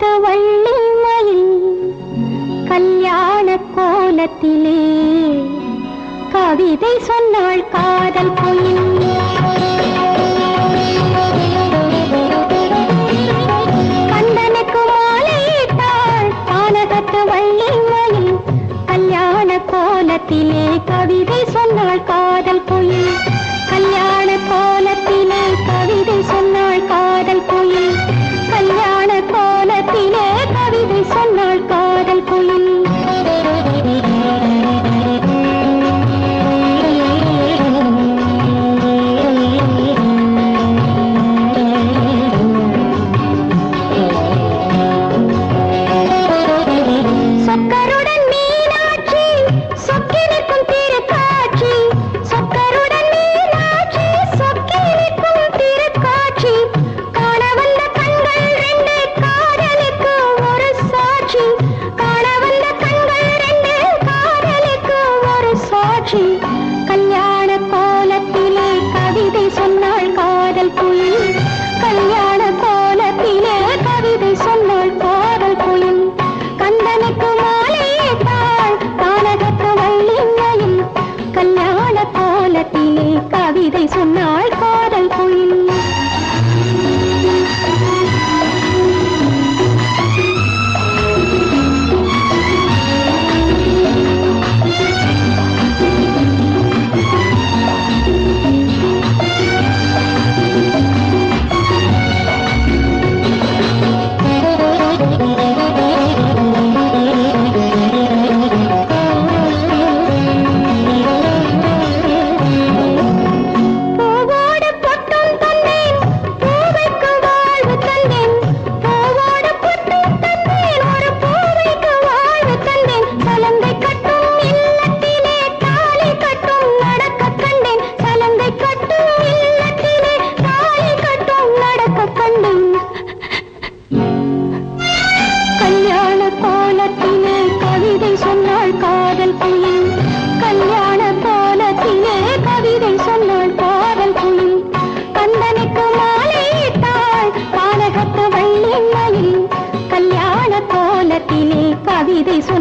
முத்து வள்ளி மயில் கல்யாண கோலத்திலே. கவிதை சொன்னாள் காதல் பொயில். கந்தனுக்கு மாலையிட்டாள் பானகத்து வள்ளி கல்யாண கோலத்திலே. கவிதை சொன்னாள்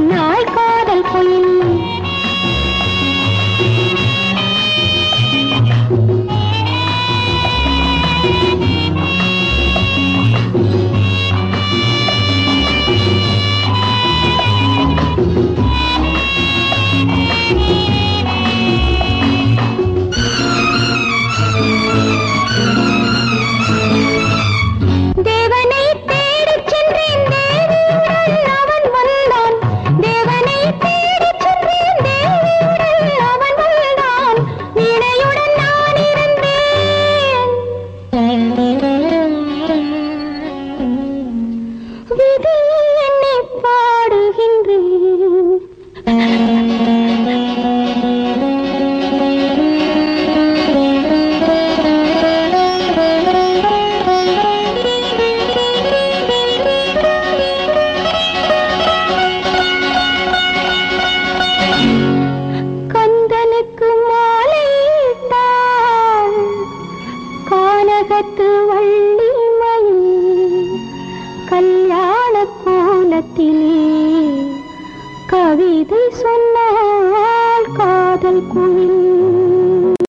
நாள் கா baby.